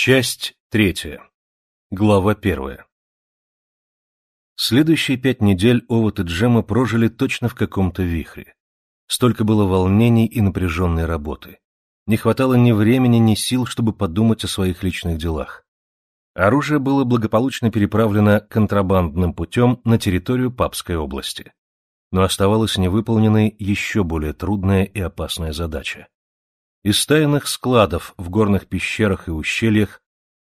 Часть третья. Глава первая. Следующие пять недель Овод и Джема прожили точно в каком-то вихре. Столько было волнений и напряженной работы. Не хватало ни времени, ни сил, чтобы подумать о своих личных делах. Оружие было благополучно переправлено контрабандным путем на территорию Папской области. Но оставалась невыполненной еще более трудная и опасная задача. Из тайных складов в горных пещерах и ущельях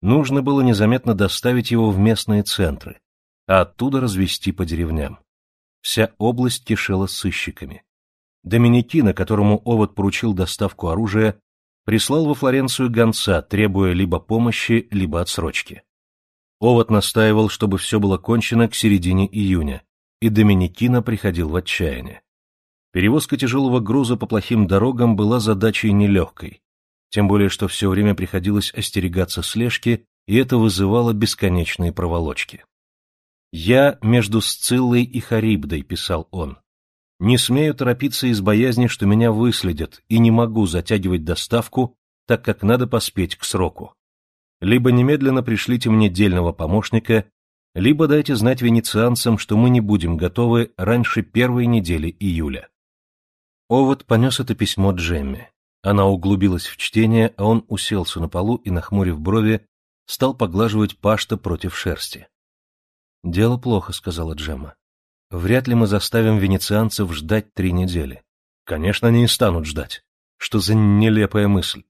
нужно было незаметно доставить его в местные центры, а оттуда развести по деревням. Вся область кишела сыщиками. Доминикина, которому Овод поручил доставку оружия, прислал во Флоренцию гонца, требуя либо помощи, либо отсрочки. Овод настаивал, чтобы все было кончено к середине июня, и Доминикина приходил в отчаяние. Перевозка тяжелого груза по плохим дорогам была задачей нелегкой, тем более что все время приходилось остерегаться слежки, и это вызывало бесконечные проволочки. «Я между Сциллой и Харибдой», — писал он. «Не смею торопиться из боязни, что меня выследят, и не могу затягивать доставку, так как надо поспеть к сроку. Либо немедленно пришлите мне дельного помощника, либо дайте знать венецианцам, что мы не будем готовы раньше первой недели июля. Овод понес это письмо Джемме. Она углубилась в чтение, а он уселся на полу и, нахмурив брови, стал поглаживать пашта против шерсти. «Дело плохо», — сказала Джемма. «Вряд ли мы заставим венецианцев ждать три недели. Конечно, они не станут ждать. Что за нелепая мысль?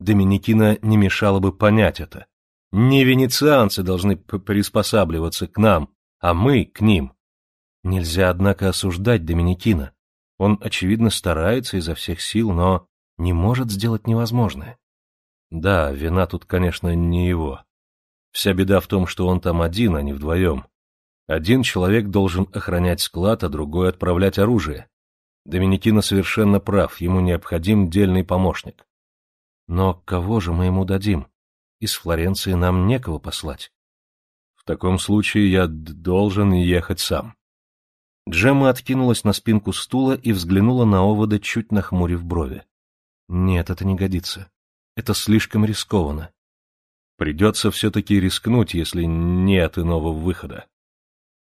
Доминикина не мешало бы понять это. Не венецианцы должны приспосабливаться к нам, а мы к ним. Нельзя, однако, осуждать Доминикина. Он, очевидно, старается изо всех сил, но не может сделать невозможное. Да, вина тут, конечно, не его. Вся беда в том, что он там один, а не вдвоем. Один человек должен охранять склад, а другой отправлять оружие. Доминикина совершенно прав, ему необходим дельный помощник. Но кого же мы ему дадим? Из Флоренции нам некого послать. В таком случае я должен ехать сам. Джемма откинулась на спинку стула и взглянула на овода, чуть нахмурив брови. Нет, это не годится. Это слишком рискованно. Придется все-таки рискнуть, если нет иного выхода.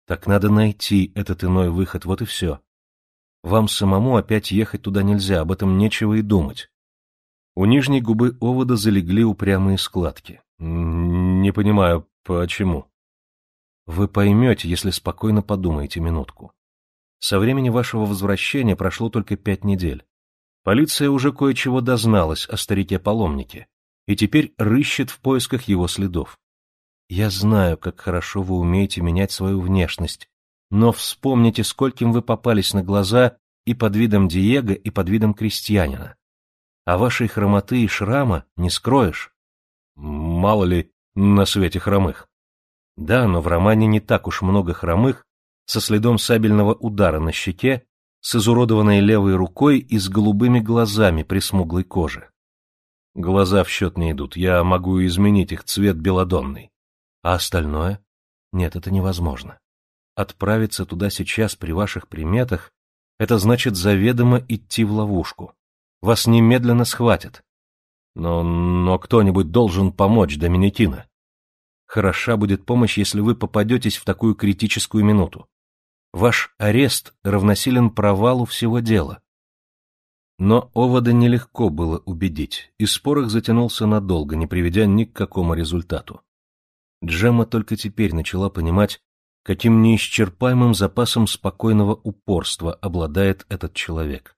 Так надо найти этот иной выход, вот и все. Вам самому опять ехать туда нельзя, об этом нечего и думать. У нижней губы овода залегли упрямые складки. Не понимаю, почему. Вы поймете, если спокойно подумаете минутку. Со времени вашего возвращения прошло только пять недель. Полиция уже кое-чего дозналась о старике-паломнике и теперь рыщет в поисках его следов. Я знаю, как хорошо вы умеете менять свою внешность, но вспомните, скольким вы попались на глаза и под видом Диего, и под видом крестьянина. А вашей хромоты и шрама не скроешь. Мало ли на свете хромых. Да, но в романе не так уж много хромых, со следом сабельного удара на щеке, с изуродованной левой рукой и с голубыми глазами при смуглой коже. Глаза в счет не идут, я могу изменить их цвет белодонный. А остальное? Нет, это невозможно. Отправиться туда сейчас при ваших приметах — это значит заведомо идти в ловушку. Вас немедленно схватят. Но, но кто-нибудь должен помочь Доминикина. Хороша будет помощь, если вы попадетесь в такую критическую минуту. Ваш арест равносилен провалу всего дела. Но Овода нелегко было убедить, и спор их затянулся надолго, не приведя ни к какому результату. Джемма только теперь начала понимать, каким неисчерпаемым запасом спокойного упорства обладает этот человек.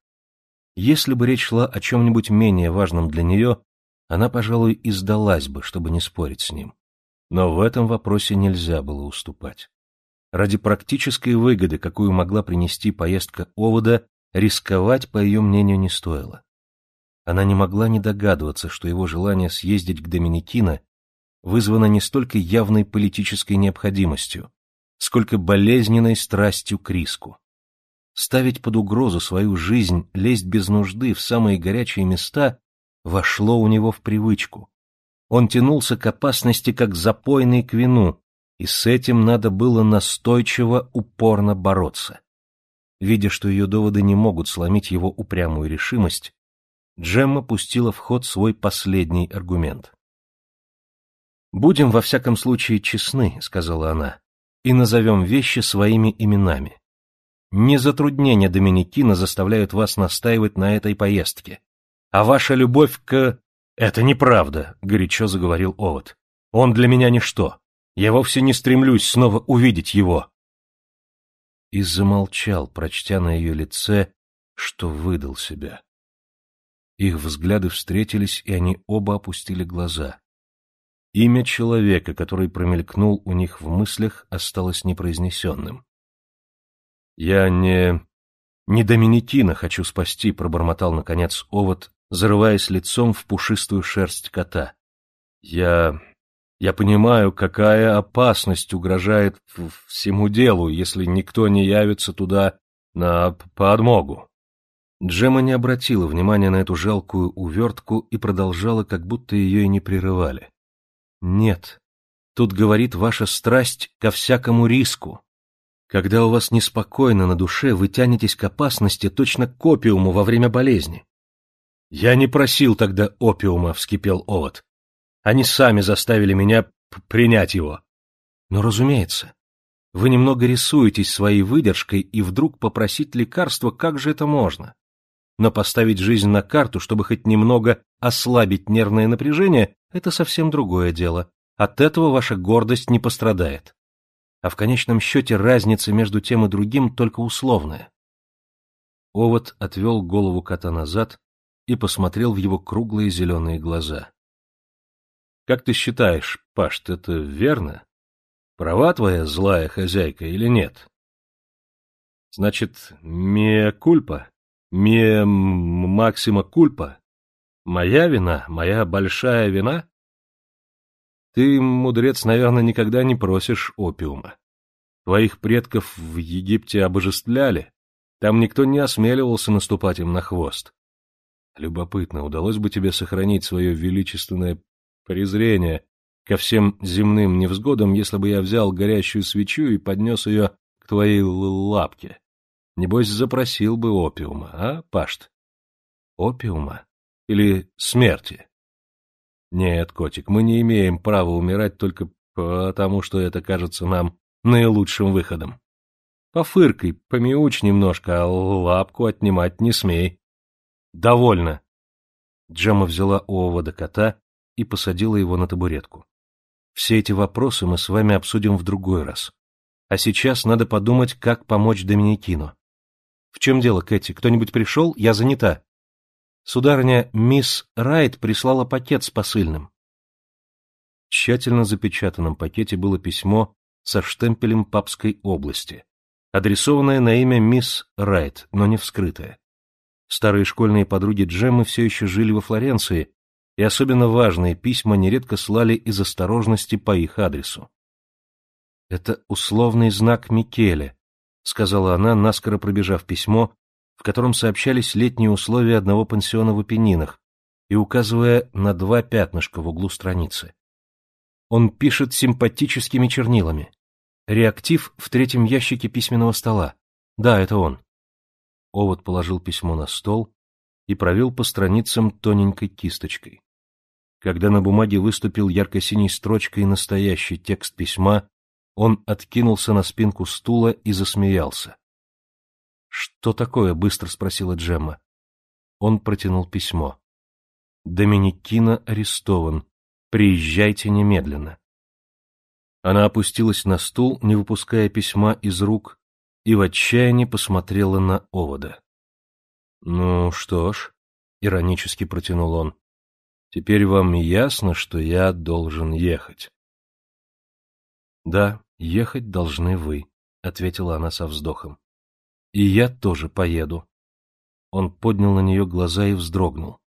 Если бы речь шла о чем-нибудь менее важном для нее, она, пожалуй, и сдалась бы, чтобы не спорить с ним. Но в этом вопросе нельзя было уступать. Ради практической выгоды, какую могла принести поездка Овода, рисковать, по ее мнению, не стоило. Она не могла не догадываться, что его желание съездить к Доминикино вызвано не столько явной политической необходимостью, сколько болезненной страстью к риску. Ставить под угрозу свою жизнь, лезть без нужды в самые горячие места вошло у него в привычку. Он тянулся к опасности, как запойный к вину, и с этим надо было настойчиво, упорно бороться. Видя, что ее доводы не могут сломить его упрямую решимость, Джемма пустила в ход свой последний аргумент. «Будем во всяком случае честны», — сказала она, — «и назовем вещи своими именами. Не затруднения Доминикина заставляют вас настаивать на этой поездке, а ваша любовь к...» «Это неправда», — горячо заговорил Овод. «Он для меня ничто. Я вовсе не стремлюсь снова увидеть его». И замолчал, прочтя на ее лице, что выдал себя. Их взгляды встретились, и они оба опустили глаза. Имя человека, который промелькнул у них в мыслях, осталось непроизнесенным. «Я не... не Доминикина хочу спасти», — пробормотал, наконец, овод, зарываясь лицом в пушистую шерсть кота. «Я... я понимаю, какая опасность угрожает всему делу, если никто не явится туда на подмогу». Джема не обратила внимания на эту жалкую увертку и продолжала, как будто ее и не прерывали. Нет. Тут говорит ваша страсть ко всякому риску. Когда у вас неспокойно на душе, вы тянетесь к опасности точно к опиуму во время болезни. Я не просил тогда опиума, вскипел Овод. Они сами заставили меня принять его. Но, разумеется, вы немного рисуетесь своей выдержкой и вдруг попросить лекарства, как же это можно? Но поставить жизнь на карту, чтобы хоть немного ослабить нервное напряжение, это совсем другое дело. От этого ваша гордость не пострадает. А в конечном счете разница между тем и другим только условная. Овод отвел голову кота назад и посмотрел в его круглые зеленые глаза. — Как ты считаешь, Пашт, это верно? Права твоя злая хозяйка или нет? — Значит, мия кульпа? Мия максима кульпа? Моя вина? Моя большая вина? Ты, мудрец, наверное, никогда не просишь опиума. Твоих предков в Египте обожествляли. Там никто не осмеливался наступать им на хвост. Любопытно, удалось бы тебе сохранить свое величественное презрение ко всем земным невзгодам, если бы я взял горящую свечу и поднес ее к твоей лапке? Небось, запросил бы опиума, а, Пашт? Опиума? Или смерти? Нет, котик, мы не имеем права умирать только потому, что это кажется нам наилучшим выходом. Пофыркай, помяучь немножко, а лапку отнимать не смей. Довольно. Джема взяла овода кота и посадила его на табуретку. Все эти вопросы мы с вами обсудим в другой раз. А сейчас надо подумать, как помочь Доминикину. В чем дело, Кэти? Кто-нибудь пришел? Я занята. Сударыня, мисс Райт прислала пакет с посыльным. В тщательно запечатанном пакете было письмо со штемпелем Папской области, адресованное на имя мисс Райт, но не вскрытое. Старые школьные подруги Джеммы все еще жили во Флоренции, и особенно важные письма нередко слали из осторожности по их адресу. «Это условный знак Микеле», — сказала она, наскоро пробежав письмо в котором сообщались летние условия одного пансиона в Апеннинах и указывая на два пятнышка в углу страницы. Он пишет симпатическими чернилами. Реактив в третьем ящике письменного стола. Да, это он. Овод положил письмо на стол и провел по страницам тоненькой кисточкой. Когда на бумаге выступил ярко-синей строчкой настоящий текст письма, он откинулся на спинку стула и засмеялся. «Что такое?» — быстро спросила Джемма. Он протянул письмо. «Доминикина арестован. Приезжайте немедленно». Она опустилась на стул, не выпуская письма из рук, и в отчаянии посмотрела на овода. «Ну что ж», — иронически протянул он, — «теперь вам ясно, что я должен ехать». «Да, ехать должны вы», — ответила она со вздохом. И я тоже поеду. Он поднял на нее глаза и вздрогнул.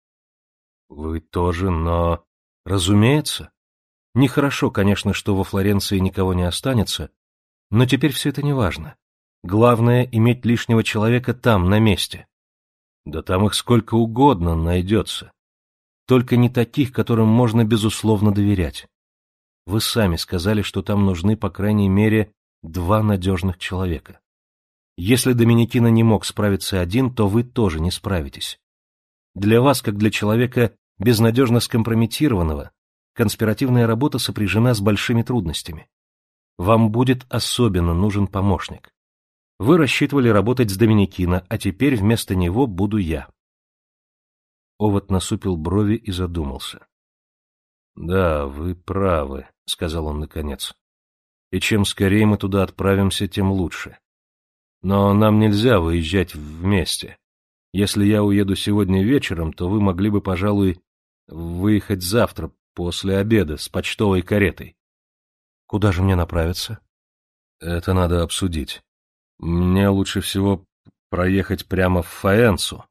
Вы тоже, но... Разумеется. Нехорошо, конечно, что во Флоренции никого не останется, но теперь все это не важно. Главное — иметь лишнего человека там, на месте. Да там их сколько угодно найдется. Только не таких, которым можно безусловно доверять. Вы сами сказали, что там нужны, по крайней мере, два надежных человека. Если Доминикина не мог справиться один, то вы тоже не справитесь. Для вас, как для человека безнадежно скомпрометированного, конспиративная работа сопряжена с большими трудностями. Вам будет особенно нужен помощник. Вы рассчитывали работать с Доминикино, а теперь вместо него буду я. Овод насупил брови и задумался. — Да, вы правы, — сказал он наконец. — И чем скорее мы туда отправимся, тем лучше. Но нам нельзя выезжать вместе. Если я уеду сегодня вечером, то вы могли бы, пожалуй, выехать завтра после обеда с почтовой каретой. Куда же мне направиться? Это надо обсудить. Мне лучше всего проехать прямо в Фаэнсу.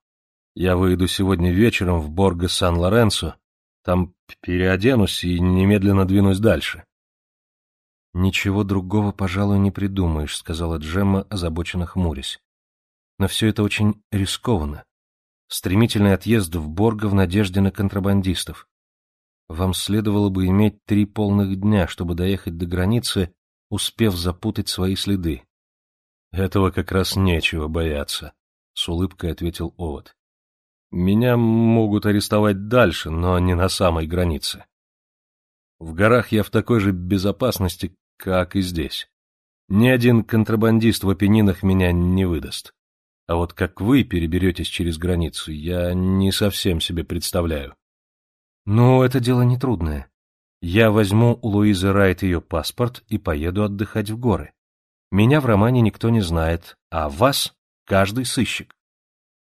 Я выйду сегодня вечером в Борго Сан-Лоренцо, там переоденусь и немедленно двинусь дальше. «Ничего другого, пожалуй, не придумаешь», — сказала Джемма, озабоченно хмурясь. «Но все это очень рискованно. Стремительный отъезд в Борго в надежде на контрабандистов. Вам следовало бы иметь три полных дня, чтобы доехать до границы, успев запутать свои следы. Этого как раз нечего бояться, — с улыбкой ответил Овод. Меня могут арестовать дальше, но не на самой границе. В горах я в такой же безопасности, как и здесь. Ни один контрабандист в опенинах меня не выдаст. А вот как вы переберетесь через границу, я не совсем себе представляю. Ну, это дело нетрудное. Я возьму у Луизы Райт ее паспорт и поеду отдыхать в горы. Меня в романе никто не знает, а вас каждый сыщик.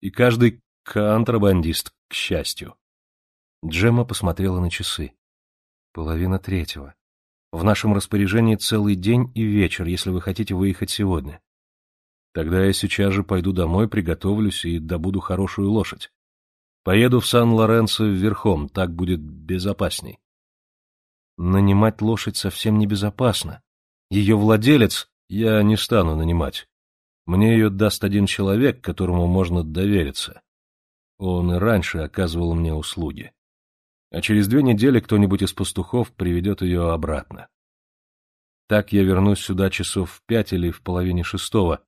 И каждый контрабандист, к счастью. Джемма посмотрела на часы. Половина третьего. В нашем распоряжении целый день и вечер, если вы хотите выехать сегодня. Тогда я сейчас же пойду домой, приготовлюсь и добуду хорошую лошадь. Поеду в Сан-Лоренцо верхом, так будет безопасней. Нанимать лошадь совсем небезопасно. Ее владелец я не стану нанимать. Мне ее даст один человек, которому можно довериться. Он и раньше оказывал мне услуги. А через две недели кто-нибудь из пастухов приведет ее обратно. Так я вернусь сюда часов в пять или в половине шестого,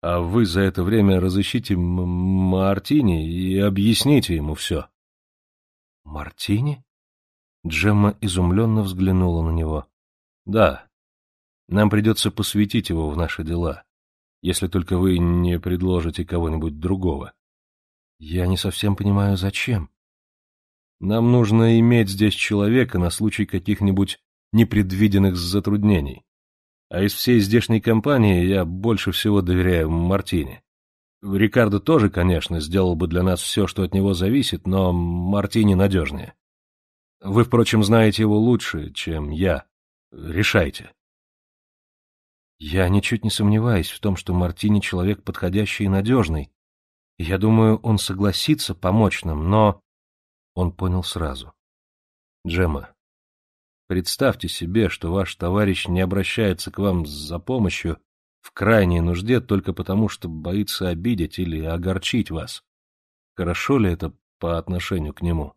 а вы за это время разыщите Мартини и объясните ему все. — Мартини? Джемма изумленно взглянула на него. — Да. Нам придется посвятить его в наши дела, если только вы не предложите кого-нибудь другого. — Я не совсем понимаю, зачем. Нам нужно иметь здесь человека на случай каких-нибудь непредвиденных затруднений. А из всей здешней компании я больше всего доверяю Мартине. Рикардо тоже, конечно, сделал бы для нас все, что от него зависит, но Мартини надежнее. Вы, впрочем, знаете его лучше, чем я. Решайте. Я ничуть не сомневаюсь в том, что Мартини человек подходящий и надежный. Я думаю, он согласится помочь нам, но... Он понял сразу. Джема, Представьте себе, что ваш товарищ не обращается к вам за помощью в крайней нужде только потому, что боится обидеть или огорчить вас. Хорошо ли это по отношению к нему?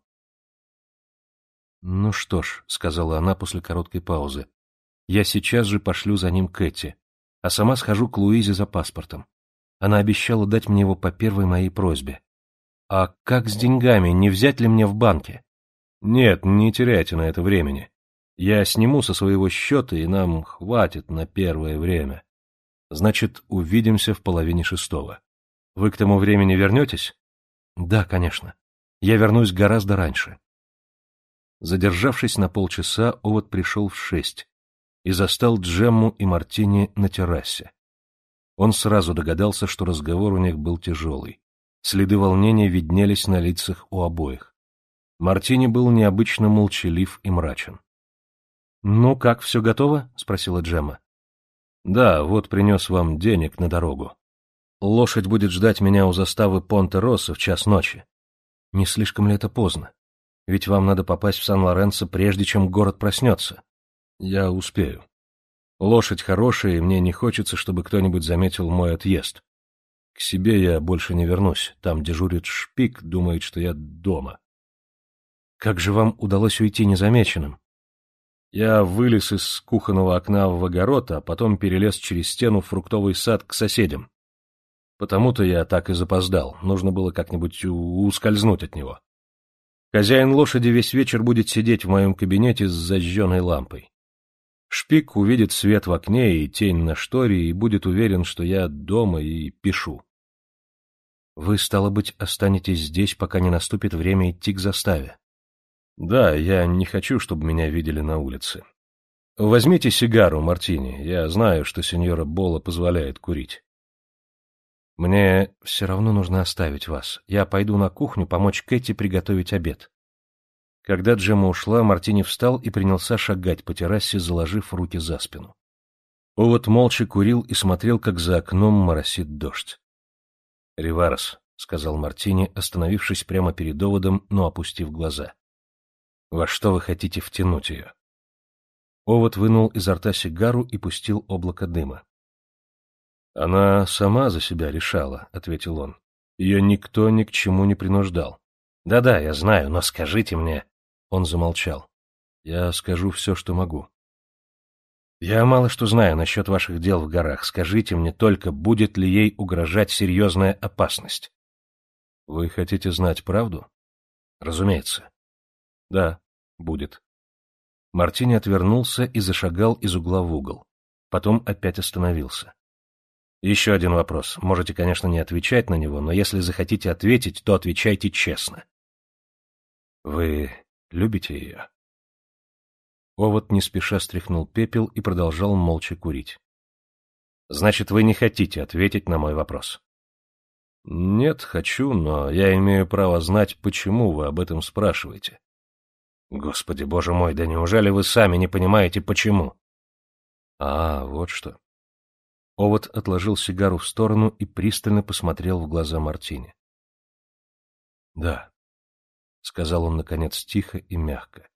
— Ну что ж, — сказала она после короткой паузы, — я сейчас же пошлю за ним Кэти, а сама схожу к Луизе за паспортом. Она обещала дать мне его по первой моей просьбе. — А как с деньгами, не взять ли мне в банке? — Нет, не теряйте на это времени. Я сниму со своего счета, и нам хватит на первое время. Значит, увидимся в половине шестого. Вы к тому времени вернетесь? Да, конечно. Я вернусь гораздо раньше. Задержавшись на полчаса, Овод пришел в шесть и застал Джемму и Мартини на террасе. Он сразу догадался, что разговор у них был тяжелый. Следы волнения виднелись на лицах у обоих. Мартини был необычно молчалив и мрачен. «Ну, как, все готово?» — спросила Джемма. «Да, вот принес вам денег на дорогу. Лошадь будет ждать меня у заставы Понте-Росса в час ночи. Не слишком ли это поздно? Ведь вам надо попасть в Сан-Лоренцо, прежде чем город проснется. Я успею. Лошадь хорошая, и мне не хочется, чтобы кто-нибудь заметил мой отъезд. К себе я больше не вернусь. Там дежурит шпик, думает, что я дома. Как же вам удалось уйти незамеченным? Я вылез из кухонного окна в огород, а потом перелез через стену в фруктовый сад к соседям. Потому-то я так и запоздал, нужно было как-нибудь ускользнуть от него. Хозяин лошади весь вечер будет сидеть в моем кабинете с зажженной лампой. Шпик увидит свет в окне и тень на шторе и будет уверен, что я дома и пишу. Вы, стало быть, останетесь здесь, пока не наступит время идти к заставе. Да, я не хочу, чтобы меня видели на улице. Возьмите сигару, Мартини. Я знаю, что сеньора Бола позволяет курить. Мне все равно нужно оставить вас. Я пойду на кухню помочь Кэти приготовить обед. Когда Джема ушла, Мартини встал и принялся шагать по террасе, заложив руки за спину. Овод молча курил и смотрел, как за окном моросит дождь. — Риварес, — сказал Мартини, остановившись прямо перед оводом, но опустив глаза. — Во что вы хотите втянуть ее? Овод вынул изо рта сигару и пустил облако дыма. «Она сама за себя решала», — ответил он. «Ее никто ни к чему не принуждал». «Да-да, я знаю, но скажите мне...» Он замолчал. «Я скажу все, что могу». «Я мало что знаю насчет ваших дел в горах. Скажите мне только, будет ли ей угрожать серьезная опасность?» «Вы хотите знать правду?» «Разумеется». «Да, будет». Мартини отвернулся и зашагал из угла в угол. Потом опять остановился. Еще один вопрос. Можете, конечно, не отвечать на него, но если захотите ответить, то отвечайте честно. Вы любите ее? Овод не спеша стряхнул пепел и продолжал молча курить. Значит, вы не хотите ответить на мой вопрос? Нет, хочу, но я имею право знать, почему вы об этом спрашиваете. Господи, боже мой, да неужели вы сами не понимаете, почему? А, вот что. Овод отложил сигару в сторону и пристально посмотрел в глаза Мартине. — Да, — сказал он, наконец, тихо и мягко.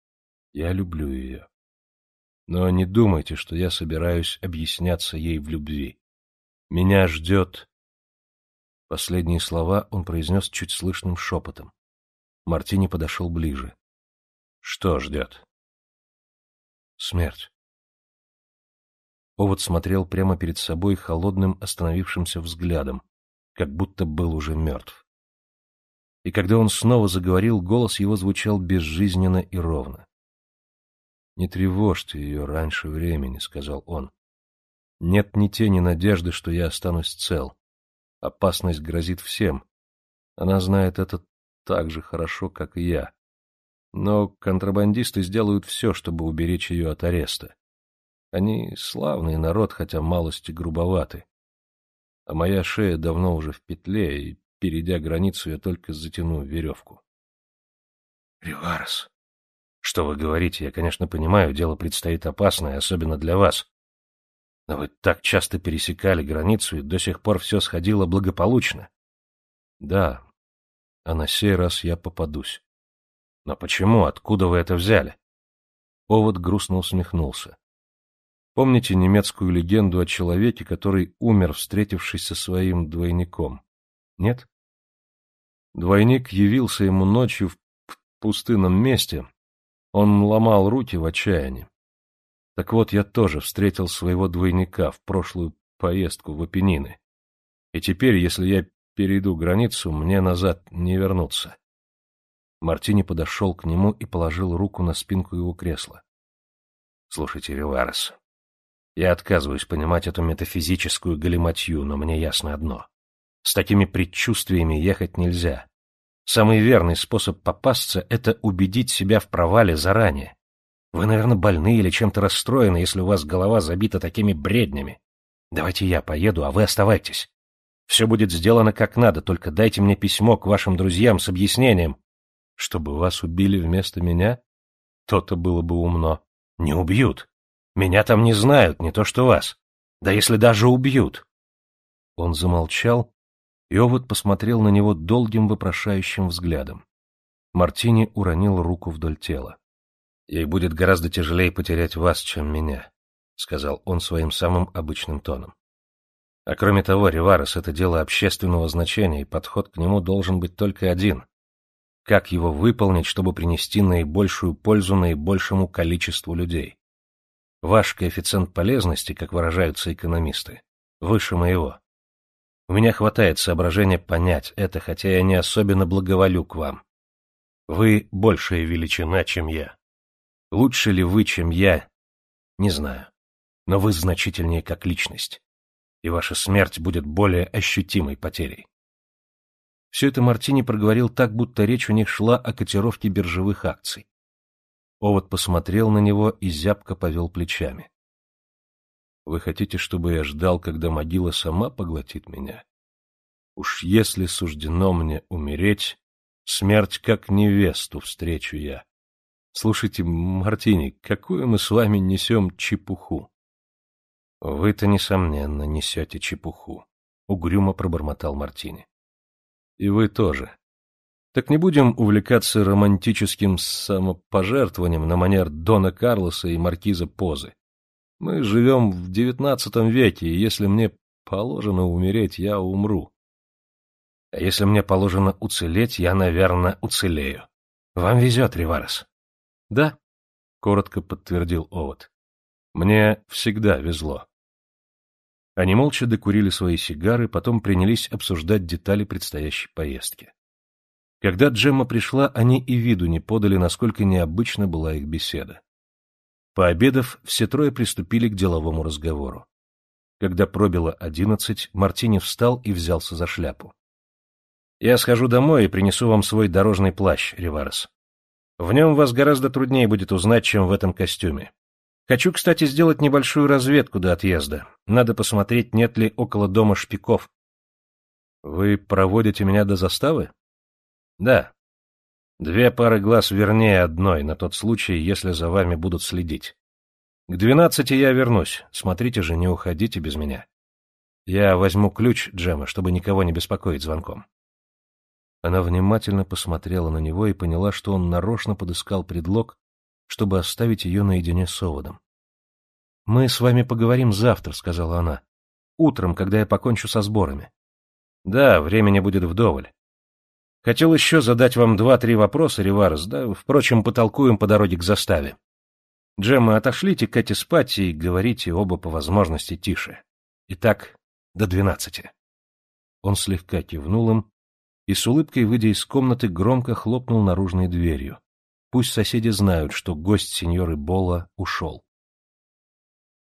— Я люблю ее. Но не думайте, что я собираюсь объясняться ей в любви. Меня ждет... Последние слова он произнес чуть слышным шепотом. Мартини подошел ближе. — Что ждет? — Смерть. Овод смотрел прямо перед собой холодным остановившимся взглядом, как будто был уже мертв. И когда он снова заговорил, голос его звучал безжизненно и ровно. «Не тревожьте ее раньше времени», — сказал он. «Нет ни тени надежды, что я останусь цел. Опасность грозит всем. Она знает это так же хорошо, как и я. Но контрабандисты сделают все, чтобы уберечь ее от ареста. Они славный народ, хотя малости грубоваты. А моя шея давно уже в петле, и, перейдя границу, я только затяну веревку. — Риварес, что вы говорите? Я, конечно, понимаю, дело предстоит опасное, особенно для вас. Но вы так часто пересекали границу, и до сих пор все сходило благополучно. Да, а на сей раз я попадусь. Но почему? Откуда вы это взяли? Овод грустно усмехнулся. Помните немецкую легенду о человеке, который умер, встретившись со своим двойником? Нет? Двойник явился ему ночью в пустынном месте. Он ломал руки в отчаянии. Так вот, я тоже встретил своего двойника в прошлую поездку в Апеннины. И теперь, если я перейду границу, мне назад не вернуться. Мартини подошел к нему и положил руку на спинку его кресла. — Слушайте, Риварес, я отказываюсь понимать эту метафизическую галиматью, но мне ясно одно. С такими предчувствиями ехать нельзя. Самый верный способ попасться — это убедить себя в провале заранее. Вы, наверное, больны или чем-то расстроены, если у вас голова забита такими бреднями. Давайте я поеду, а вы оставайтесь. Все будет сделано как надо, только дайте мне письмо к вашим друзьям с объяснением. Чтобы вас убили вместо меня? То-то было бы умно. Не убьют. Меня там не знают, не то что вас. Да если даже убьют. Он замолчал, и Овод посмотрел на него долгим вопрошающим взглядом. Мартини уронил руку вдоль тела. «Ей будет гораздо тяжелее потерять вас, чем меня», — сказал он своим самым обычным тоном. «А кроме того, Риварес — это дело общественного значения, и подход к нему должен быть только один. Как его выполнить, чтобы принести наибольшую пользу наибольшему количеству людей? Ваш коэффициент полезности, как выражаются экономисты, выше моего. У меня хватает соображения понять это, хотя я не особенно благоволю к вам. Вы большая величина, чем я. Лучше ли вы, чем я, не знаю. Но вы значительнее как личность. И ваша смерть будет более ощутимой потерей. Все это Мартини проговорил так, будто речь у них шла о котировке биржевых акций. Овод посмотрел на него и зябко повел плечами. — Вы хотите, чтобы я ждал, когда могила сама поглотит меня? Уж если суждено мне умереть, смерть как невесту встречу я. Слушайте, Мартини, какую мы с вами несем чепуху? — Вы-то, несомненно, несете чепуху, — угрюмо пробормотал Мартини. — И вы тоже. Так не будем увлекаться романтическим самопожертвованием на манер Дона Карлоса и маркиза Позы. Мы живем в девятнадцатом веке, и если мне положено умереть, я умру. А если мне положено уцелеть, я, наверное, уцелею. Вам везет, Риварес. — Да, — коротко подтвердил Овод. — Мне всегда везло. Они молча докурили свои сигары, потом принялись обсуждать детали предстоящей поездки. Когда Джемма пришла, они и виду не подали, насколько необычна была их беседа. Пообедав, все трое приступили к деловому разговору. Когда пробило одиннадцать, Мартини встал и взялся за шляпу. — Я схожу домой и принесу вам свой дорожный плащ, Риварес. В нем вас гораздо труднее будет узнать, чем в этом костюме. Хочу, кстати, сделать небольшую разведку до отъезда. Надо посмотреть, нет ли около дома шпиков. — Вы проводите меня до заставы? Да. Две пары глаз вернее одной, на тот случай, если за вами будут следить. К двенадцати я вернусь. Смотрите же, не уходите без меня. Я возьму ключ Джема, чтобы никого не беспокоить звонком. Она внимательно посмотрела на него и поняла, что он нарочно подыскал предлог, чтобы оставить ее наедине с оводом. — Мы с вами поговорим завтра, — сказала она. — Утром, когда я покончу со сборами. — Да, времени будет вдоволь. Хотел еще задать вам два-три вопроса, Риварес, да, впрочем, потолкуем по дороге к заставе. Джемма, отошлите Кэти спать и говорите оба по возможности тише. Итак, до двенадцати. Он слегка кивнул им и с улыбкой, выйдя из комнаты, громко хлопнул наружной дверью. Пусть соседи знают, что гость сеньоры Бола ушел.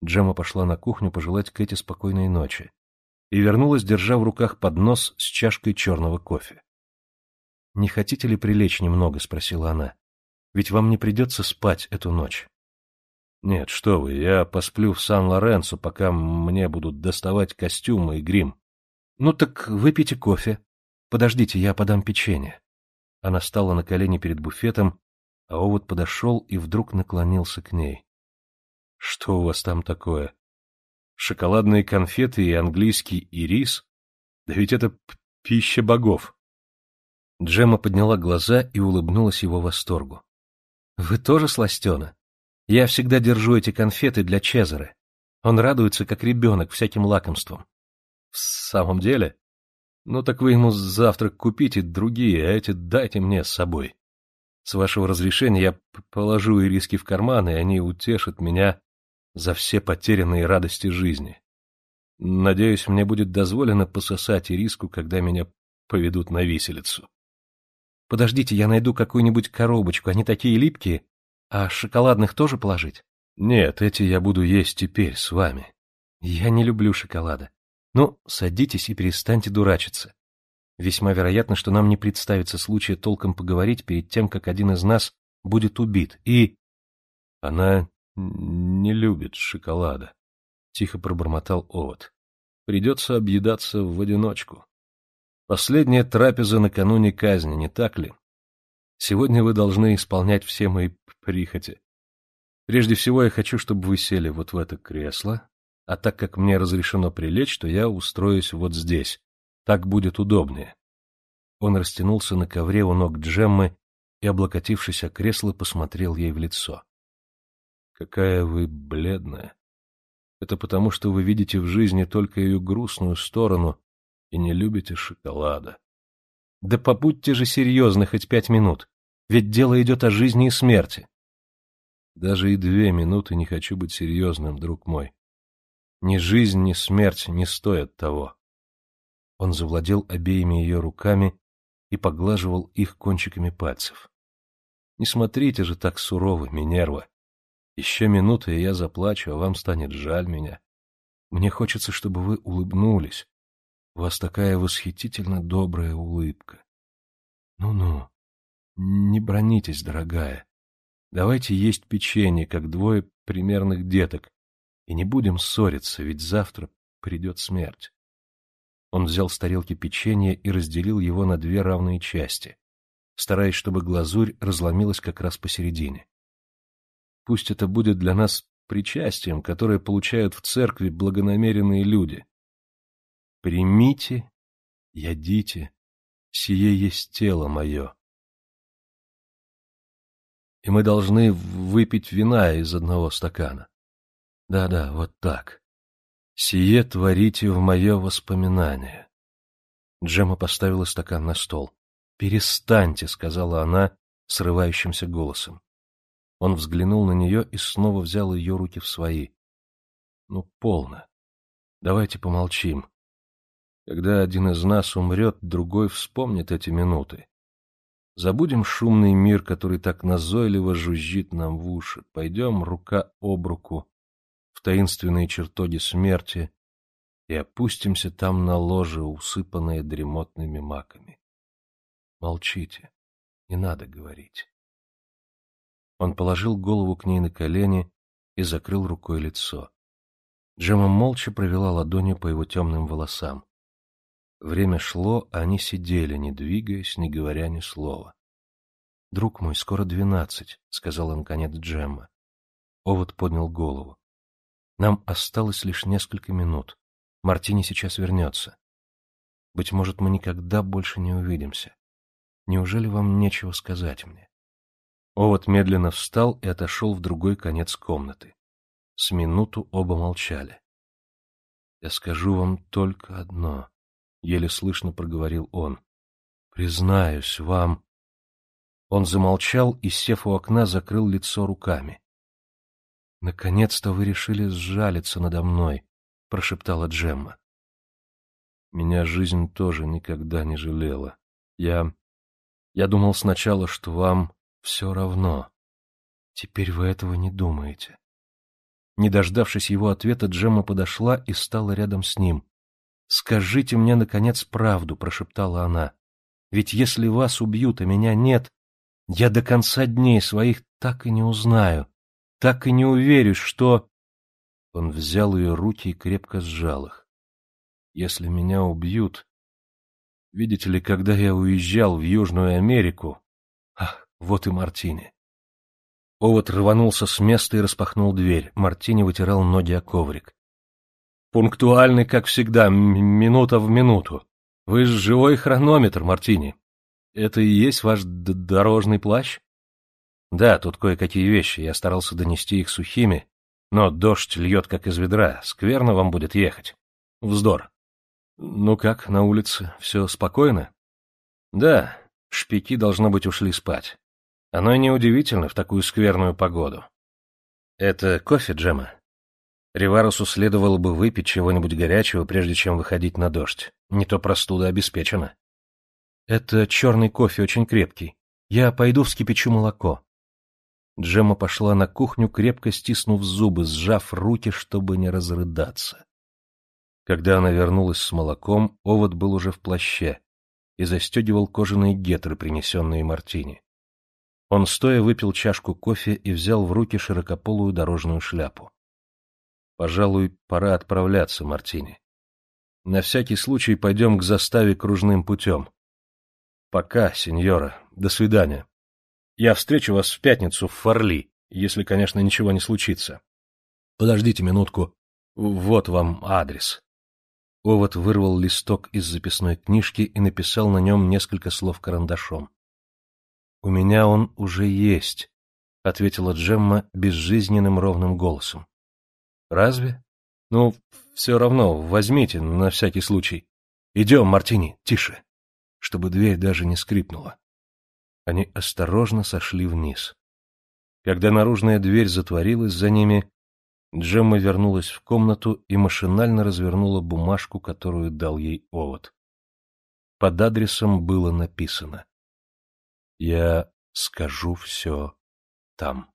Джемма пошла на кухню пожелать Кэти спокойной ночи и вернулась, держа в руках поднос с чашкой черного кофе. — Не хотите ли прилечь немного? — спросила она. — Ведь вам не придется спать эту ночь. — Нет, что вы, я посплю в Сан-Лоренцо, пока мне будут доставать костюмы и грим. — Ну так выпейте кофе. Подождите, я подам печенье. Она стала на колени перед буфетом, а овод подошел и вдруг наклонился к ней. — Что у вас там такое? Шоколадные конфеты и английский ирис? Да ведь это пища богов. Джема подняла глаза и улыбнулась его восторгу. — Вы тоже сластена? Я всегда держу эти конфеты для Чезаре. Он радуется, как ребенок, всяким лакомством. — В самом деле? Ну так вы ему завтрак купите другие, а эти дайте мне с собой. С вашего разрешения я положу ириски в карман, и они утешат меня за все потерянные радости жизни. Надеюсь, мне будет дозволено пососать ириску, когда меня поведут на виселицу. Подождите, я найду какую-нибудь коробочку, они такие липкие. А шоколадных тоже положить? Нет, эти я буду есть теперь с вами. Я не люблю шоколада. Ну, садитесь и перестаньте дурачиться. Весьма вероятно, что нам не представится случая толком поговорить перед тем, как один из нас будет убит. И... Она не любит шоколада, — тихо пробормотал Овод. Придется объедаться в одиночку. Последняя трапеза накануне казни, не так ли? Сегодня вы должны исполнять все мои прихоти. Прежде всего, я хочу, чтобы вы сели вот в это кресло, а так как мне разрешено прилечь, то я устроюсь вот здесь. Так будет удобнее. Он растянулся на ковре у ног Джеммы и, облокотившись о кресло, посмотрел ей в лицо. — Какая вы бледная! Это потому, что вы видите в жизни только ее грустную сторону и не любите шоколада. Да побудьте же серьезны хоть пять минут, ведь дело идет о жизни и смерти. Даже и две минуты не хочу быть серьезным, друг мой. Ни жизнь, ни смерть не стоят того. Он завладел обеими ее руками и поглаживал их кончиками пальцев. Не смотрите же так сурово, Минерва. Еще минута, и я заплачу, а вам станет жаль меня. Мне хочется, чтобы вы улыбнулись. У вас такая восхитительно добрая улыбка. Ну-ну, не бронитесь, дорогая. Давайте есть печенье, как двое примерных деток, и не будем ссориться, ведь завтра придет смерть. Он взял с тарелки печенье и разделил его на две равные части, стараясь, чтобы глазурь разломилась как раз посередине. Пусть это будет для нас причастием, которое получают в церкви благонамеренные люди. Примите, ядите, сие есть тело мое. И мы должны выпить вина из одного стакана. Да-да, вот так. Сие творите в мое воспоминание. Джема поставила стакан на стол. «Перестаньте», — сказала она срывающимся голосом. Он взглянул на нее и снова взял ее руки в свои. «Ну, полно. Давайте помолчим. Когда один из нас умрет, другой вспомнит эти минуты. Забудем шумный мир, который так назойливо жужжит нам в уши. Пойдем рука об руку в таинственные чертоги смерти и опустимся там на ложе, усыпанное дремотными маками. Молчите, не надо говорить. Он положил голову к ней на колени и закрыл рукой лицо. Джема молча провела ладонью по его темным волосам. Время шло, а они сидели, не двигаясь, не говоря ни слова. — Друг мой, скоро двенадцать, — сказала наконец Джемма. Овод поднял голову. Нам осталось лишь несколько минут. Мартини сейчас вернется. Быть может, мы никогда больше не увидимся. Неужели вам нечего сказать мне? Овод медленно встал и отошел в другой конец комнаты. С минуту оба молчали. — Я скажу вам только одно, — еле слышно проговорил он. — Признаюсь вам... Он замолчал и, сев у окна, закрыл лицо руками. «Наконец-то вы решили сжалиться надо мной», — прошептала Джемма. «Меня жизнь тоже никогда не жалела. Я... Я думал сначала, что вам все равно. Теперь вы этого не думаете». Не дождавшись его ответа, Джемма подошла и стала рядом с ним. «Скажите мне, наконец, правду», — прошептала она. «Ведь если вас убьют, а меня нет, я до конца дней своих так и не узнаю, так и не уверюсь, что... Он взял ее руки и крепко сжал их. Если меня убьют... Видите ли, когда я уезжал в Южную Америку... Ах, вот и Мартини. Овод рванулся с места и распахнул дверь. Мартини вытирал ноги о коврик. Пунктуальный, как всегда, минута в минуту. Вы живой хронометр, Мартини. Это и есть ваш дорожный плащ? Да, тут кое-какие вещи, я старался донести их сухими, но дождь льет как из ведра, скверно вам будет ехать. Вздор. Ну как, на улице, все спокойно? Да, шпики, должно быть, ушли спать. Оно и неудивительно в такую скверную погоду. Это кофе, Джема? Риварусу следовало бы выпить чего-нибудь горячего, прежде чем выходить на дождь. Не то простуда обеспечена. Это черный кофе, очень крепкий. Я пойду вскипячу молоко. Джемма пошла на кухню, крепко стиснув зубы, сжав руки, чтобы не разрыдаться. Когда она вернулась с молоком, овод был уже в плаще и застегивал кожаные гетры, принесенные Мартини. Он стоя выпил чашку кофе и взял в руки широкополую дорожную шляпу. «Пожалуй, пора отправляться, Мартини. На всякий случай пойдем к заставе кружным путем. Пока, сеньора. До свидания». Я встречу вас в пятницу в Форли, если, конечно, ничего не случится. Подождите минутку. Вот вам адрес. Овод вырвал листок из записной книжки и написал на нем несколько слов карандашом. — У меня он уже есть, — ответила Джемма безжизненным ровным голосом. — Разве? Ну, все равно, возьмите, на всякий случай. Идем, Мартини, тише, чтобы дверь даже не скрипнула. Они осторожно сошли вниз. Когда наружная дверь затворилась за ними, Джемма вернулась в комнату и машинально развернула бумажку, которую дал ей овод. Под адресом было написано. «Я Скажу все там.